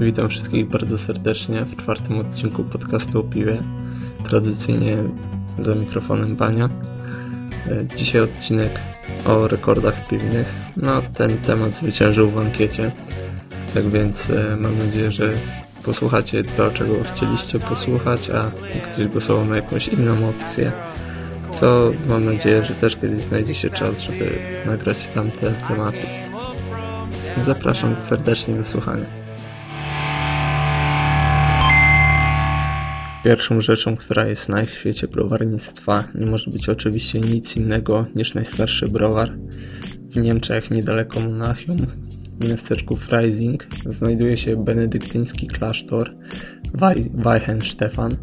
Witam wszystkich bardzo serdecznie w czwartym odcinku podcastu o piwie. Tradycyjnie za mikrofonem Bania. E, dzisiaj odcinek o rekordach piwnych. No, ten temat zwyciężył w ankiecie. Tak więc e, mam nadzieję, że posłuchacie to, czego chcieliście posłuchać, a ktoś głosował na jakąś inną opcję, to mam nadzieję, że też kiedyś znajdzie się czas, żeby nagrać tamte tematy. Zapraszam serdecznie do słuchania. Pierwszą rzeczą, która jest na świecie browarnictwa, nie może być oczywiście nic innego niż najstarszy browar. W Niemczech, niedaleko Monachium, w miasteczku Freising, znajduje się benedyktyński klasztor Weichenstefan,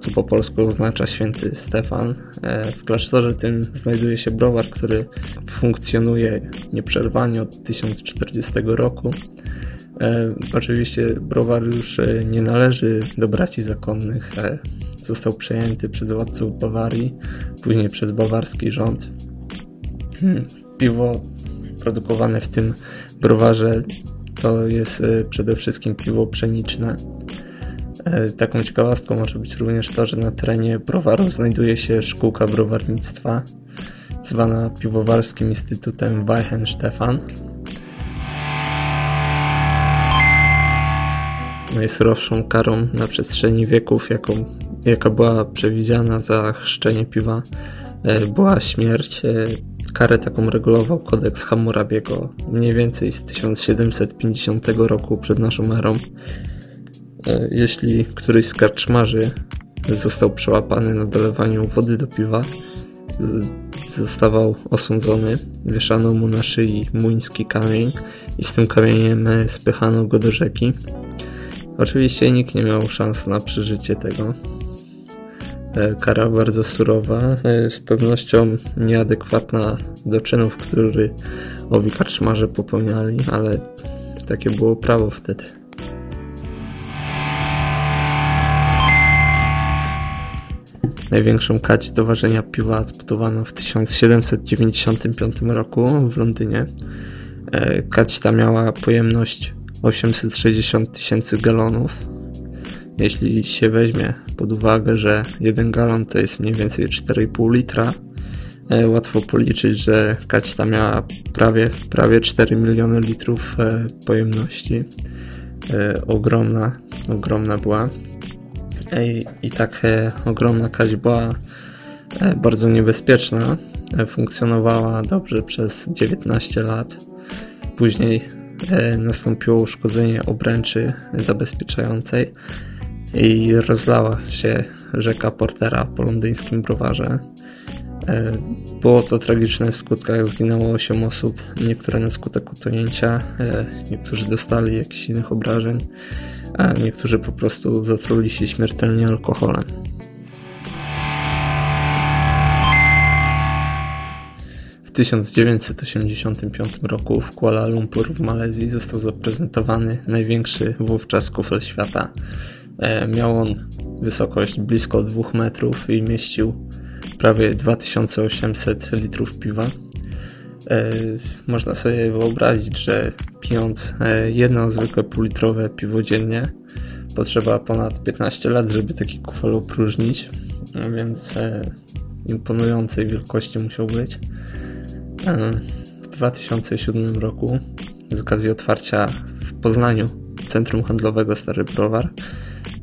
co po polsku oznacza święty Stefan. E, w klasztorze tym znajduje się browar, który funkcjonuje nieprzerwanie od 1040 roku E, oczywiście browar już e, nie należy do braci zakonnych. E, został przejęty przez władców Bawarii, później przez bawarski rząd. Hmm, piwo produkowane w tym browarze to jest e, przede wszystkim piwo pszeniczne. E, taką ciekawostką może być również to, że na terenie browaru znajduje się szkółka browarnictwa zwana Piwowarskim Instytutem Weichenstefan. Najsurowszą karą na przestrzeni wieków, jaką, jaka była przewidziana za chrzczenie piwa, e, była śmierć. E, karę taką regulował kodeks Hammurabiego mniej więcej z 1750 roku przed naszą erą. E, jeśli któryś z karczmarzy został przełapany na dolewaniu wody do piwa, zostawał osądzony, wieszano mu na szyi muński kamień i z tym kamieniem spychano go do rzeki. Oczywiście nikt nie miał szans na przeżycie tego. E, kara bardzo surowa, e, z pewnością nieadekwatna do czynów, które owi karczmarze popełniali, ale takie było prawo wtedy. Największą kać do ważenia piwa zbudowano w 1795 roku w Londynie. E, kać ta miała pojemność 860 tysięcy galonów. Jeśli się weźmie pod uwagę, że 1 galon to jest mniej więcej 4,5 litra, e, łatwo policzyć, że kaćta miała prawie, prawie 4 miliony litrów e, pojemności. E, ogromna, ogromna była. I, i tak ogromna kać była bardzo niebezpieczna. Funkcjonowała dobrze przez 19 lat. Później nastąpiło uszkodzenie obręczy zabezpieczającej i rozlała się rzeka Portera po londyńskim browarze. E, było to tragiczne w skutkach, zginęło 8 osób, niektóre na skutek utonięcia, e, niektórzy dostali jakichś innych obrażeń, a niektórzy po prostu zatruli się śmiertelnie alkoholem. 1985 roku w Kuala Lumpur w Malezji został zaprezentowany największy wówczas kufel świata. E, miał on wysokość blisko 2 metrów i mieścił prawie 2800 litrów piwa. E, można sobie wyobrazić, że pijąc e, jedno zwykłe półlitrowe piwo dziennie potrzeba ponad 15 lat, żeby taki kufel opróżnić, więc imponującej wielkości musiał być. W 2007 roku z okazji otwarcia w Poznaniu Centrum Handlowego Stary Browar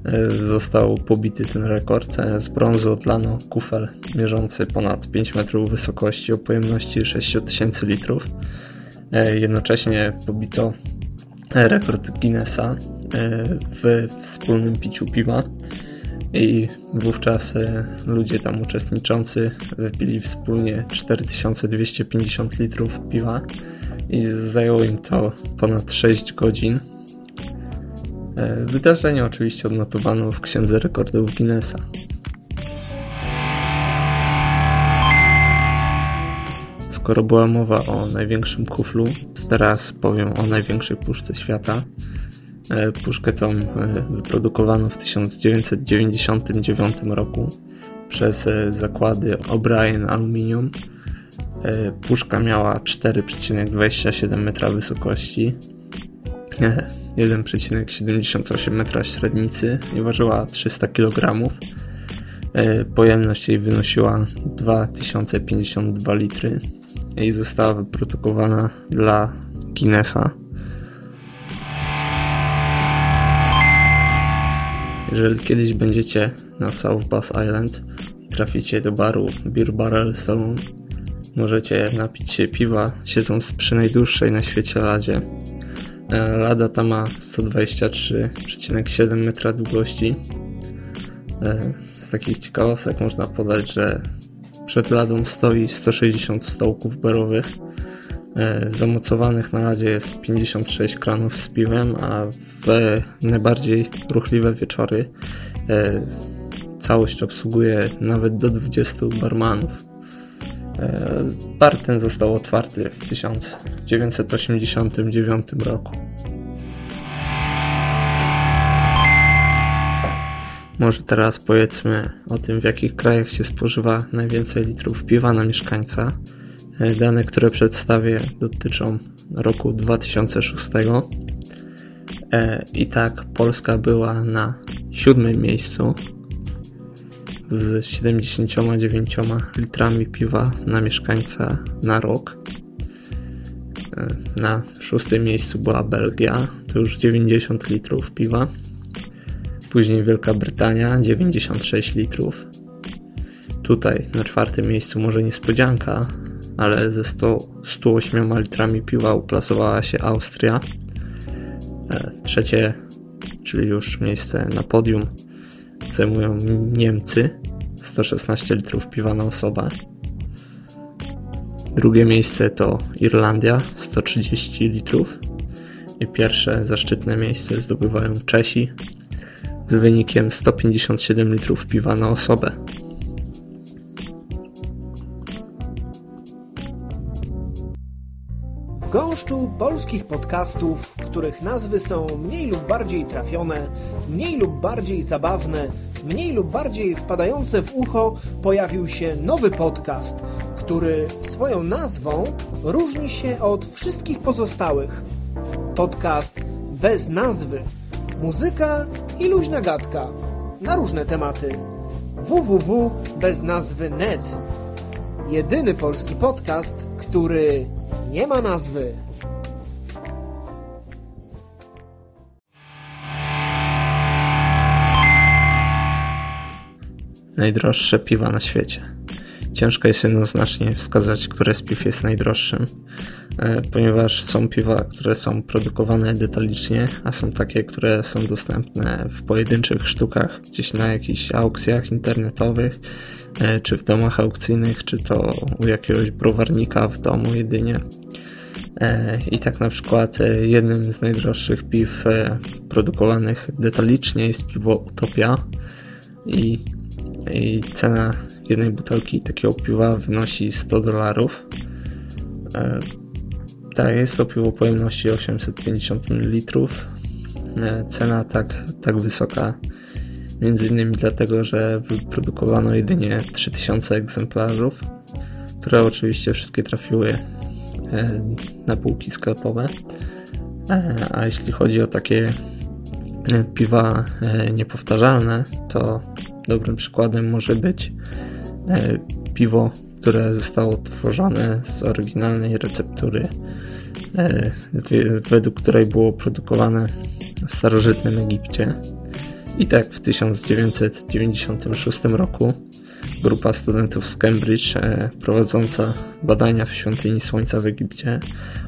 e, został pobity ten rekord. E, z brązu odlano kufel mierzący ponad 5 metrów wysokości o pojemności 6000 litrów. E, jednocześnie pobito rekord Guinnessa w wspólnym piciu piwa i wówczas e, ludzie tam uczestniczący wypili wspólnie 4250 litrów piwa i zajęło im to ponad 6 godzin. E, wydarzenie oczywiście odnotowano w Księdze Rekordów Guinnessa. Skoro była mowa o największym kuflu, teraz powiem o największej puszce świata – puszkę tą e, wyprodukowano w 1999 roku przez e, zakłady O'Brien Aluminium. Puszka miała 4,27 metra wysokości. 1,78 metra średnicy i ważyła 300 kg. Pojemność jej wynosiła 2052 litry i została wyprodukowana dla Guinnessa. Jeżeli kiedyś będziecie na South Bass Island i traficie do baru Beer Barrel Saloon, możecie napić się piwa siedząc przy najdłuższej na świecie ladzie. E, lada ta ma 123,7 metra długości. E, z takich ciekawostek można podać, że przed ladą stoi 160 stołków barowych. E, zamocowanych na ladzie jest 56 kranów z piwem, a w najbardziej ruchliwe wieczory całość obsługuje nawet do 20 barmanów. E, bar ten został otwarty w 1989 roku. Może teraz powiedzmy o tym, w jakich krajach się spożywa najwięcej litrów piwa na mieszkańca. Dane, które przedstawię, dotyczą roku 2006. E, I tak Polska była na siódmym miejscu z 79 litrami piwa na mieszkańca na rok. E, na szóstym miejscu była Belgia, to już 90 litrów piwa. Później Wielka Brytania, 96 litrów. Tutaj na czwartym miejscu może niespodzianka, ale ze 100, 108 litrami piwa uplasowała się Austria. E, trzecie, czyli już miejsce na podium, zajmują Niemcy 116 litrów piwa na osobę. Drugie miejsce to Irlandia 130 litrów i pierwsze zaszczytne miejsce zdobywają Czesi z wynikiem 157 litrów piwa na osobę. Gąszczu polskich podcastów, których nazwy są mniej lub bardziej trafione, mniej lub bardziej zabawne, mniej lub bardziej wpadające w ucho, pojawił się nowy podcast, który swoją nazwą różni się od wszystkich pozostałych. Podcast bez nazwy. Muzyka i luźna gadka na różne tematy. www bez nazwy net. Jedyny polski podcast, który nie ma nazwy. Najdroższe piwa na świecie. Ciężko jest jednoznacznie wskazać, które z piw jest najdroższym, e, ponieważ są piwa, które są produkowane detalicznie, a są takie, które są dostępne w pojedynczych sztukach, gdzieś na jakichś aukcjach internetowych, e, czy w domach aukcyjnych, czy to u jakiegoś browarnika w domu jedynie. E, I tak na przykład jednym z najdroższych piw produkowanych detalicznie jest piwo Utopia i i cena jednej butelki takiego piwa wynosi 100 dolarów. E, tak, jest to piwo pojemności 850 ml. E, cena tak, tak wysoka między innymi dlatego, że wyprodukowano jedynie 3000 egzemplarzów, które oczywiście wszystkie trafiły e, na półki sklepowe. A jeśli chodzi o takie piwa niepowtarzalne, to Dobrym przykładem może być e, piwo, które zostało tworzone z oryginalnej receptury, e, według której było produkowane w starożytnym Egipcie. I tak w 1996 roku grupa studentów z Cambridge e, prowadząca badania w świątyni Słońca w Egipcie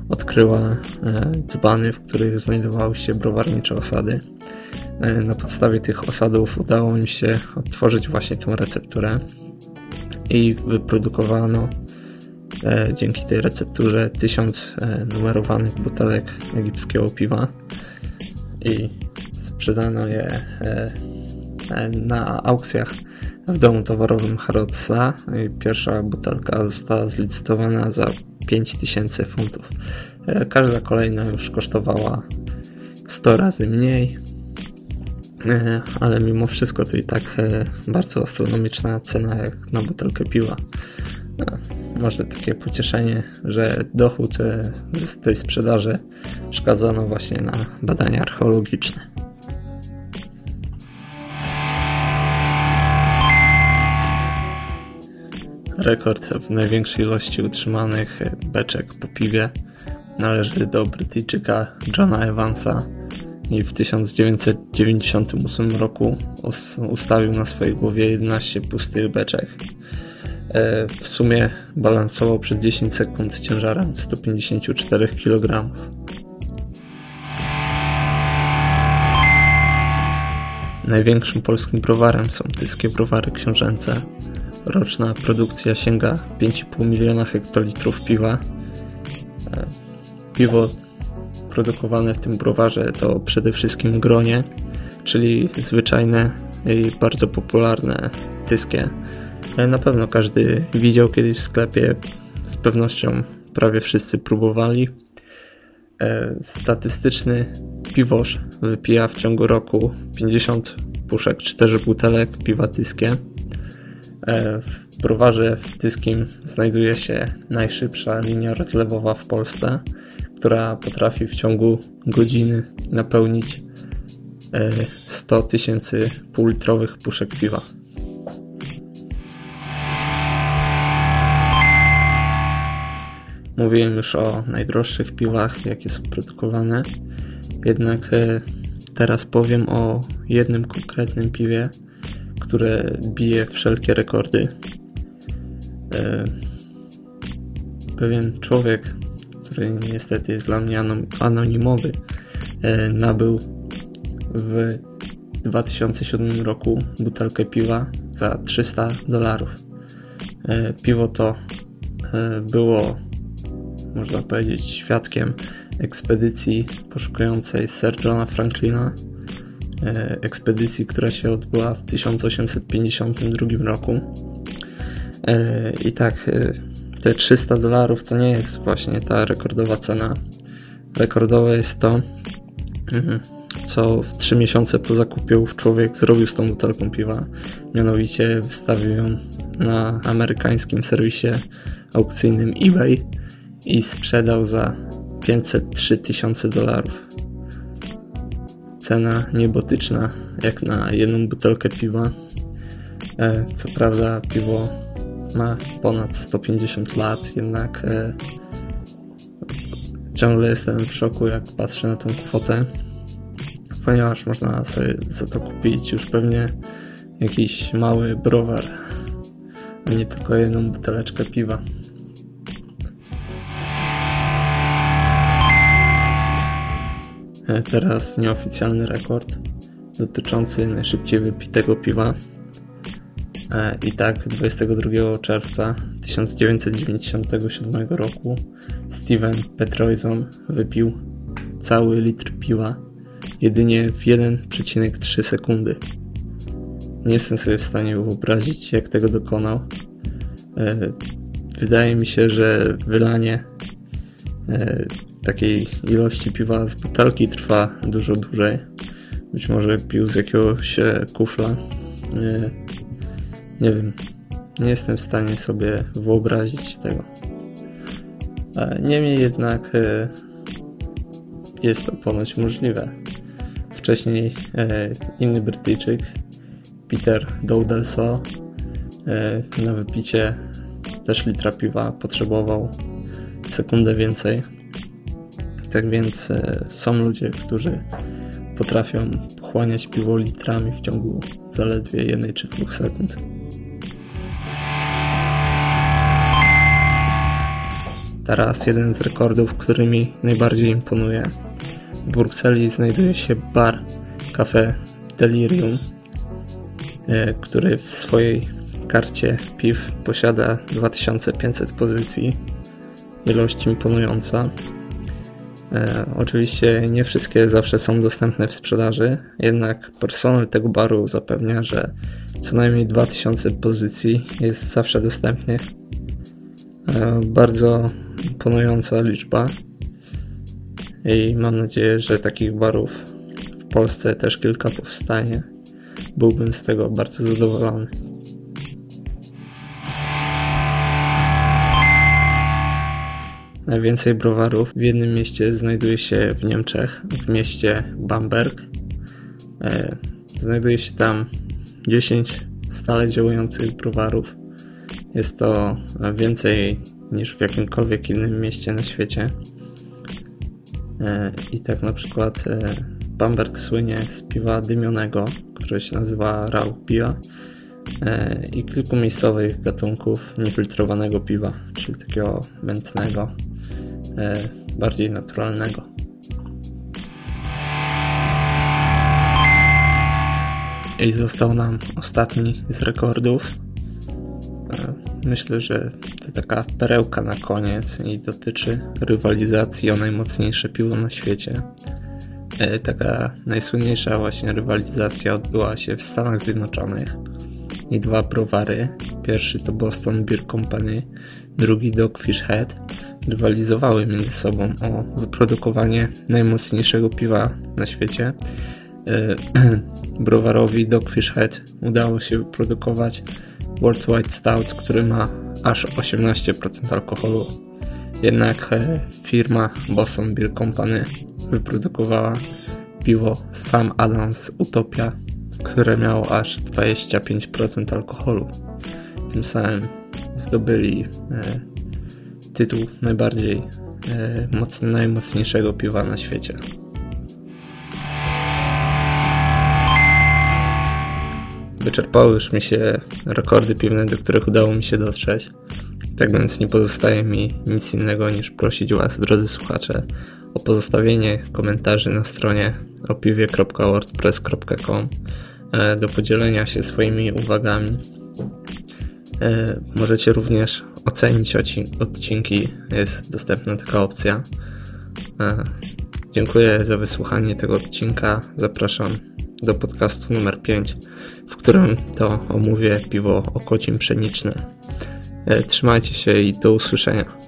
odkryła dzbany, w których znajdowały się browarnicze osady na podstawie tych osadów udało mi się odtworzyć właśnie tą recepturę i wyprodukowano e, dzięki tej recepturze tysiąc e, numerowanych butelek egipskiego piwa i sprzedano je na aukcjach w domu towarowym Harrodsa. Pierwsza butelka została zlicytowana za 5000 funtów. Każda kolejna już kosztowała 100 razy mniej. Ale mimo wszystko to i tak e, bardzo astronomiczna cena jak na butelkę piwa. Może takie pocieszenie, że dochód e, z tej sprzedaży przekazano właśnie na badania archeologiczne. Rekord w największej ilości utrzymanych beczek po piwie należy do Brytyjczyka Johna Evansa i w 1998 roku ustawił na swojej głowie 11 pustych beczek. E, w sumie balansował przez 10 sekund ciężarem 154 kg. Największym polskim browarem są tyskie browary książęce. Roczna produkcja sięga 5,5 miliona hektolitrów piwa. E, piwo produkowane w tym browarze to przede wszystkim gronie, czyli zwyczajne i bardzo popularne tyskie. E, na pewno każdy widział kiedyś w sklepie, z pewnością prawie wszyscy próbowali. E, statystyczny piwosz wypija w ciągu roku 50 puszek czy też butelek piwa tyskie. E, w browarze Tyskim znajduje się najszybsza linia rozlewowa w Polsce, która potrafi w ciągu godziny napełnić 100 tysięcy półlitrowych puszek piwa. Mówiłem już o najdroższych piwach, jakie są produkowane. Jednak e, teraz powiem o jednym konkretnym piwie, które bije wszelkie rekordy. E, pewien człowiek, który niestety jest dla mnie anonimowy, e, nabył w 2007 roku butelkę piwa za 300 dolarów. Piwo to było można powiedzieć, świadkiem ekspedycji poszukującej Sir Johna Franklina, e, ekspedycji, która się odbyła w 1852 roku. E, I tak, e, te 300 dolarów to nie jest właśnie ta rekordowa cena. Rekordowe jest to, mhm, co w 3 miesiące po zakupie człowiek zrobił z tą butelką piwa. Mianowicie wystawił ją na amerykańskim serwisie aukcyjnym eBay i sprzedał za 503 tysiące dolarów. Cena niebotyczna jak na jedną butelkę piwa. E, co prawda piwo ma ponad 150 lat, jednak e, ciągle jestem w szoku jak patrzę na tą kwotę, ponieważ można sobie za to kupić już pewnie jakiś mały browar, a nie tylko jedną buteleczkę piwa. E, teraz nieoficjalny rekord dotyczący najszybciej wypitego piwa. E, I tak 22 czerwca 1997 roku Steven Petroison wypił cały litr piwa jedynie w 1,3 sekundy. Nie jestem sobie w stanie wyobrazić, jak tego dokonał. E, wydaje mi się, że wylanie takiej ilości piwa z butelki trwa dużo dłużej. Być może pił z jakiegoś e, kufla. Nie, wiem. Nie jestem w stanie sobie wyobrazić tego. Niemniej jednak e, jest to ponoć możliwe. Wcześniej e, inny Brytyjczyk, Peter Dowdelso, na wypicie też litra piwa potrzebował sekundę więcej tak więc e, są ludzie, którzy potrafią pochłaniać piwo litrami w ciągu zaledwie jednej czy dwóch sekund. Teraz jeden z rekordów, który mi najbardziej imponuje. W Brukseli znajduje się bar Cafe Delirium, e, który w swojej karcie piw posiada 2500 pozycji. Ilość imponująca. E, oczywiście nie wszystkie zawsze są dostępne w sprzedaży, jednak personel tego baru zapewnia, że co najmniej 2000 pozycji jest zawsze dostępnych. E, bardzo imponująca liczba i mam nadzieję, że takich barów w Polsce też kilka powstanie. Byłbym z tego bardzo zadowolony. Najwięcej browarów w jednym mieście znajduje się w Niemczech, w mieście Bamberg. E, znajduje się tam 10 stale działających browarów. Jest to więcej niż w jakimkolwiek innym mieście na świecie. E, I tak na przykład e, Bamberg słynie z piwa dymionego, które się nazywa Rauch Piwa i kilku miejscowych gatunków niefiltrowanego piwa, czyli takiego mętnego, bardziej naturalnego. I został nam ostatni z rekordów. Myślę, że to taka perełka na koniec i dotyczy rywalizacji o najmocniejsze piwo na świecie. E, taka najsłynniejsza właśnie rywalizacja odbyła się w Stanach Zjednoczonych i dwa browary. Pierwszy to Boston Beer Company, drugi Dogfish Head rywalizowały między sobą o wyprodukowanie najmocniejszego piwa na świecie. E, browarowi Dogfish Head udało się wyprodukować World White Stout, który ma aż 18% alkoholu. Jednak e, firma Boston Beer Company wyprodukowała piwo Sam Adams Utopia, które miało aż 25% alkoholu. Tym samym zdobyli e, tytuł najbardziej mocny, najmocniejszego piwa na świecie. Wyczerpały już mi się rekordy piwne, do których udało mi się dotrzeć. Tak więc nie pozostaje mi nic innego niż prosić Was, drodzy słuchacze, o pozostawienie komentarzy na stronie opiwie.wordpress.com e, do podzielenia się swoimi uwagami. E, możecie również ocenić odcinki, jest dostępna taka opcja. E, dziękuję za wysłuchanie tego odcinka. Zapraszam do podcastu numer 5, w którym to omówię piwo o kocim pszeniczne. Trzymajcie się i do usłyszenia.